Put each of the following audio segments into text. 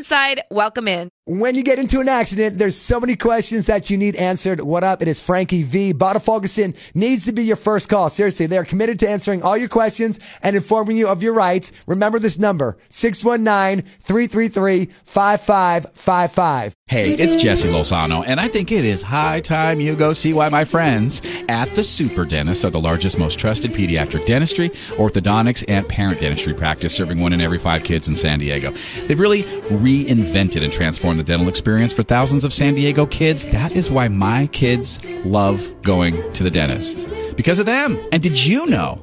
Inside, welcome in. When you get into an accident, there's so many questions that you need answered. What up? It is Frankie V. Bada Ferguson needs to be your first call. Seriously, they are committed to answering all your questions and informing you of your rights. Remember this number, 619-333-5555. Hey, it's Jesse Lozano, and I think it is high time you go see why my friends at the Super Dentist are the largest, most trusted pediatric dentistry, orthodontics, and parent dentistry practice, serving one in every five kids in San Diego. They've really reinvented and transformed the dental experience for thousands of San Diego kids. That is why my kids love going to the dentist because of them. And did you know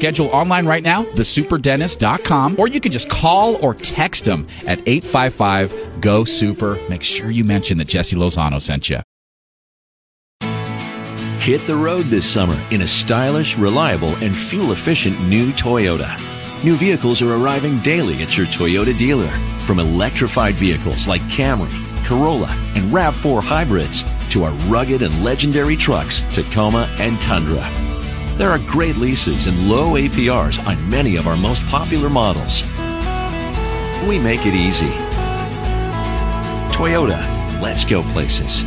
Schedule online right now, thesuperdentist.com, or you can just call or text them at 855 GO SUPER. Make sure you mention that Jesse Lozano sent you. Hit the road this summer in a stylish, reliable, and fuel efficient new Toyota. New vehicles are arriving daily at your Toyota dealer. From electrified vehicles like Camry, Corolla, and RAV4 hybrids to our rugged and legendary trucks, Tacoma and Tundra. There are great leases and low APRs on many of our most popular models. We make it easy. Toyota, let's go places.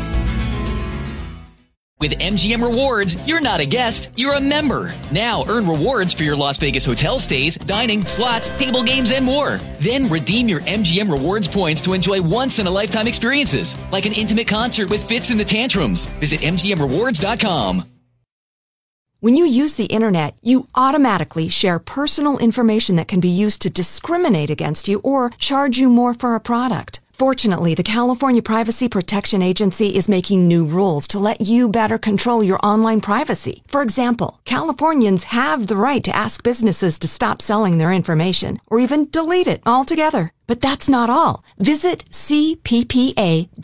With MGM Rewards, you're not a guest, you're a member. Now earn rewards for your Las Vegas hotel stays, dining, slots, table games, and more. Then redeem your MGM Rewards points to enjoy once in a lifetime experiences, like an intimate concert with Fitz and the Tantrums. Visit MGMRewards.com. When you use the internet, you automatically share personal information that can be used to discriminate against you or charge you more for a product. Fortunately, the California Privacy Protection Agency is making new rules to let you better control your online privacy. For example, Californians have the right to ask businesses to stop selling their information or even delete it altogether. But that's not all. Visit cppa.ca.gov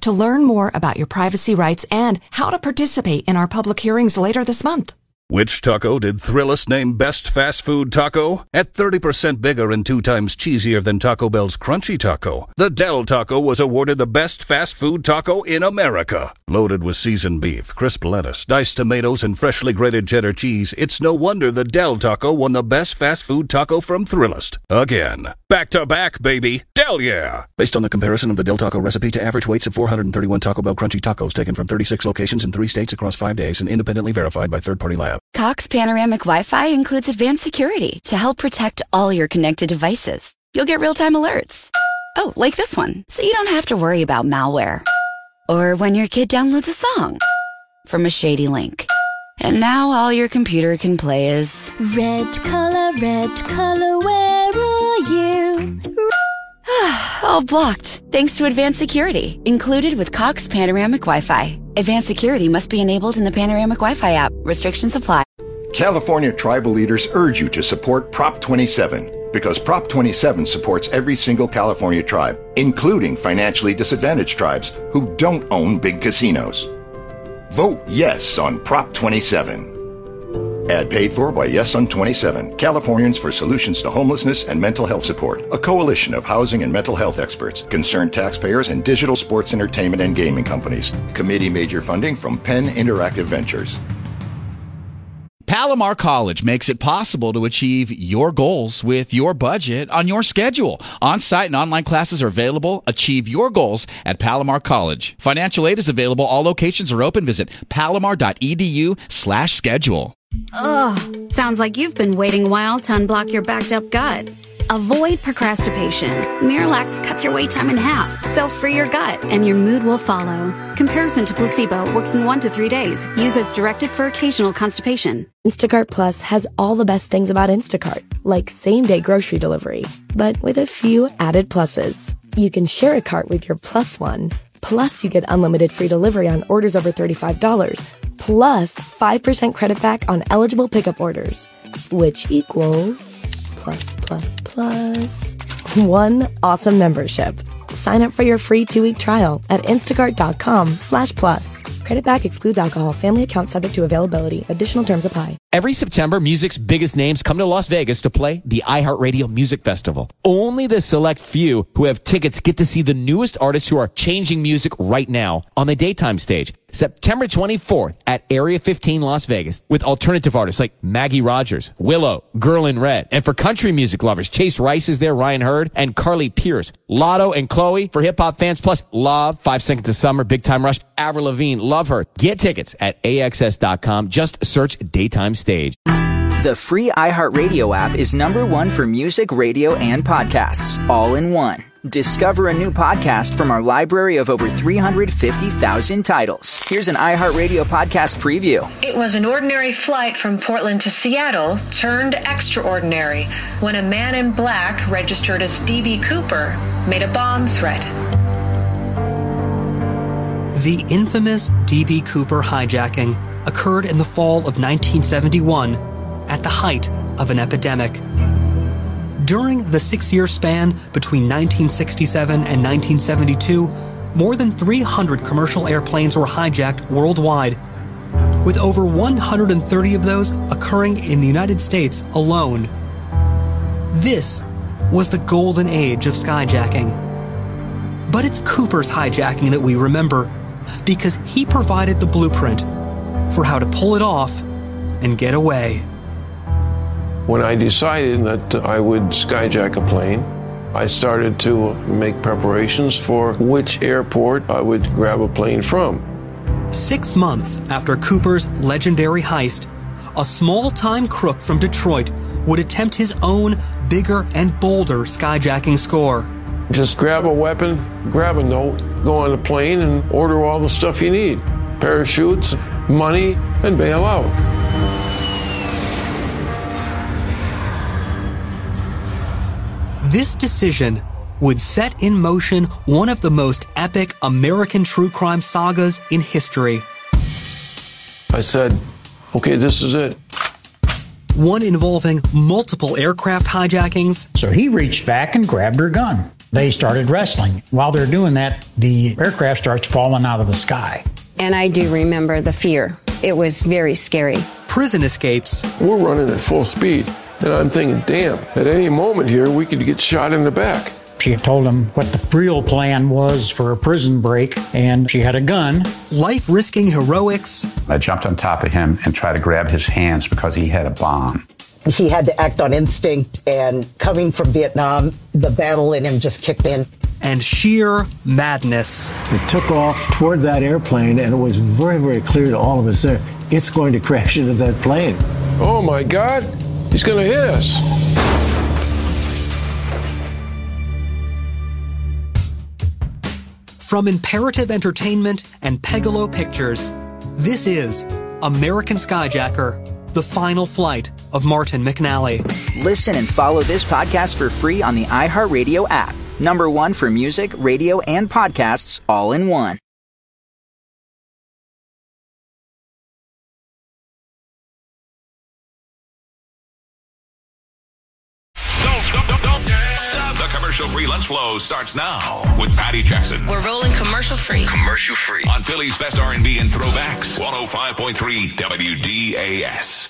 to learn more about your privacy rights and how to participate in our public hearings later this month. Which taco did Thrillist name Best Fast Food Taco? At 30% bigger and two times cheesier than Taco Bell's Crunchy Taco, the Del Taco was awarded the Best Fast Food Taco in America. Loaded with seasoned beef, crisp lettuce, diced tomatoes, and freshly grated cheddar cheese, it's no wonder the Del Taco won the Best Fast Food Taco from Thrillist. Again. Back to back, baby. Del yeah! Based on the comparison of the Del Taco recipe to average weights of 431 Taco Bell Crunchy Tacos taken from 36 locations in three states across five days and independently verified by third-party lab. Cox Panoramic Wi Fi includes advanced security to help protect all your connected devices. You'll get real time alerts. Oh, like this one, so you don't have to worry about malware. Or when your kid downloads a song from a shady link. And now all your computer can play is Red color, red color, where are you? all blocked thanks to advanced security included with Cox Panoramic Wi Fi. Advanced security must be enabled in the Panoramic Wi Fi app. Restrictions apply. California tribal leaders urge you to support Prop 27 because Prop 27 supports every single California tribe, including financially disadvantaged tribes who don't own big casinos. Vote yes on Prop 27. Ad paid for by Yes on 27, Californians for Solutions to Homelessness and Mental Health Support, a coalition of housing and mental health experts, concerned taxpayers, and digital sports entertainment and gaming companies. Committee major funding from Penn Interactive Ventures. Palomar College makes it possible to achieve your goals with your budget on your schedule. On site and online classes are available. Achieve your goals at Palomar College. Financial aid is available. All locations are open. Visit palomar.edu slash schedule. Ugh, sounds like you've been waiting a while to unblock your backed up gut. Avoid procrastination. Miralax cuts your wait time in half, so free your gut and your mood will follow. Comparison to placebo works in one to three days. Use as directed for occasional constipation. Instacart Plus has all the best things about Instacart, like same day grocery delivery, but with a few added pluses. You can share a cart with your plus one. Plus, you get unlimited free delivery on orders over $35. Plus, 5% credit back on eligible pickup orders. Which equals plus, plus, plus one awesome membership. Sign up for your free two-week trial at instacart.com slash plus. Credit back excludes alcohol. Family account subject to availability. Additional terms apply. Every September, music's biggest names come to Las Vegas to play the iHeartRadio Music Festival. Only the select few who have tickets get to see the newest artists who are changing music right now on the daytime stage. September 24th at Area 15 Las Vegas with alternative artists like Maggie Rogers, Willow, Girl in Red. And for country music lovers, Chase Rice is there, Ryan Hurd, and Carly Pearce. Latto and Chloe for hip hop fans, plus Love, Five Seconds of Summer, Big Time Rush, Avril Lavigne, Love Her. Get tickets at AXS.com. Just search Daytime Stage. The free iHeartRadio app is number one for music, radio, and podcasts, all in one. Discover a new podcast from our library of over 350,000 titles. Here's an iHeartRadio podcast preview. It was an ordinary flight from Portland to Seattle turned extraordinary when a man in black, registered as D.B. Cooper, made a bomb threat. The infamous D.B. Cooper hijacking occurred in the fall of 1971 at the height of an epidemic. During the six year span between 1967 and 1972, more than 300 commercial airplanes were hijacked worldwide, with over 130 of those occurring in the United States alone. This was the golden age of skyjacking. But it's Cooper's hijacking that we remember, because he provided the blueprint for how to pull it off and get away. When I decided that I would skyjack a plane, I started to make preparations for which airport I would grab a plane from. Six months after Cooper's legendary heist, a small time crook from Detroit would attempt his own bigger and bolder skyjacking score. Just grab a weapon, grab a note, go on the plane, and order all the stuff you need parachutes, money, and bail out. This decision would set in motion one of the most epic American true crime sagas in history. I said, okay, this is it. One involving multiple aircraft hijackings. So he reached back and grabbed her gun. They started wrestling. While they're doing that, the aircraft starts falling out of the sky. And I do remember the fear. It was very scary. Prison escapes. We're running at full speed. And I'm thinking, damn, at any moment here, we could get shot in the back. She had told him what the real plan was for a prison break, and she had a gun. Life risking heroics. I jumped on top of him and tried to grab his hands because he had a bomb. He had to act on instinct, and coming from Vietnam, the battle in him just kicked in. And sheer madness. It took off toward that airplane, and it was very, very clear to all of us there it's going to crash into that plane. Oh my God! He's going to hit us. From Imperative Entertainment and Pegalo Pictures, this is American Skyjacker, the final flight of Martin McNally. Listen and follow this podcast for free on the iHeartRadio app. Number one for music, radio, and podcasts all in one. Flow starts now with Patty Jackson. We're rolling commercial free. Commercial free on Philly's best R&B and throwbacks. 105.3 WDAS.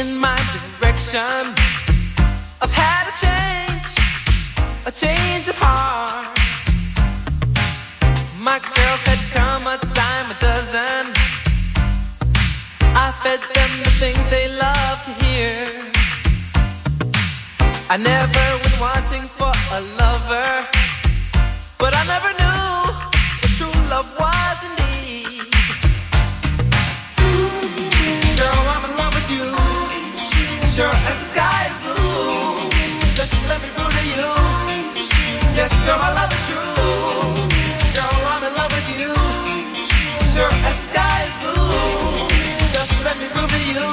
In my direction, I've had a change, a change of heart. My girls had come a dime a dozen. I fed them the things they love to hear. I never went wanting for a lover, but I never knew what true love was sure as the sky is blue. Just let me prove to you, yes, girl, my love is true. Girl, I'm in love with you, sure as the sky is blue. Just let me prove to you,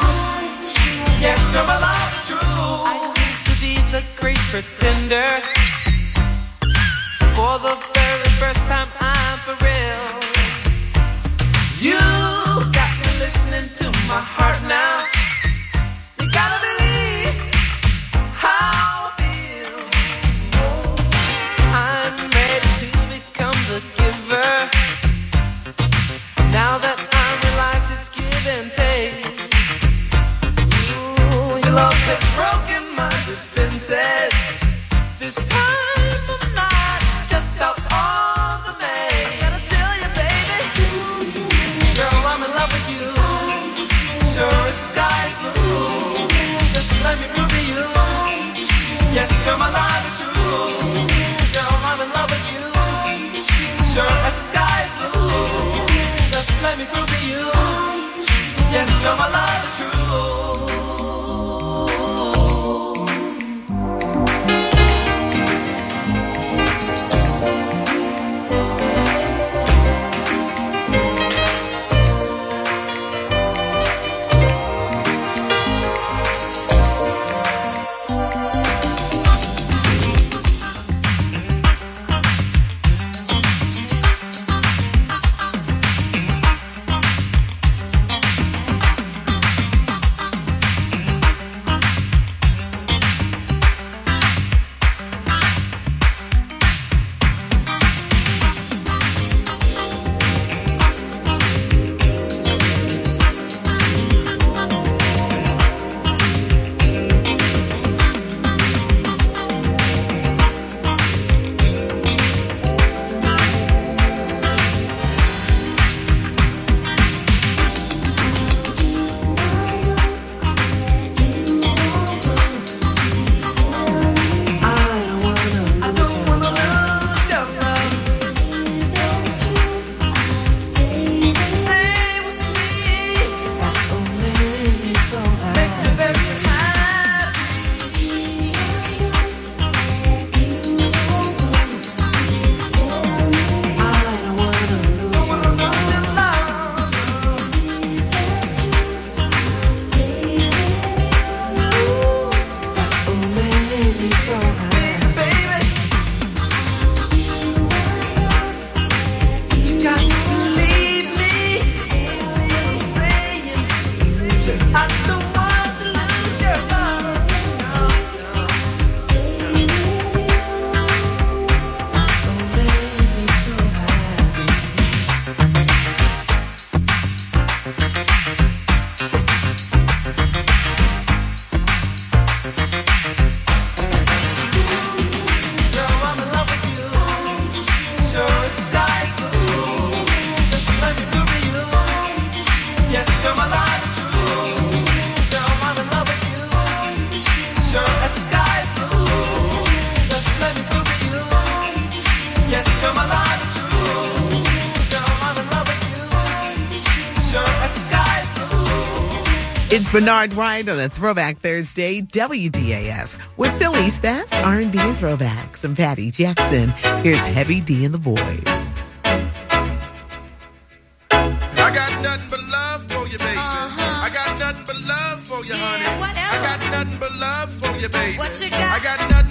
yes, girl, my love is true. I used to be the great pretender. For the very first time, I'm Girl, my love It's Bernard Wright on a Throwback Thursday, WDAS, with Philly's best R&B and throwbacks. I'm Patty Jackson. Here's Heavy D and the Boys. I got nothing but love for you, baby. Uh-huh. I got nothing but love for you, yeah, honey. I got nothing but love for you, baby. What you got? I got nothing but love.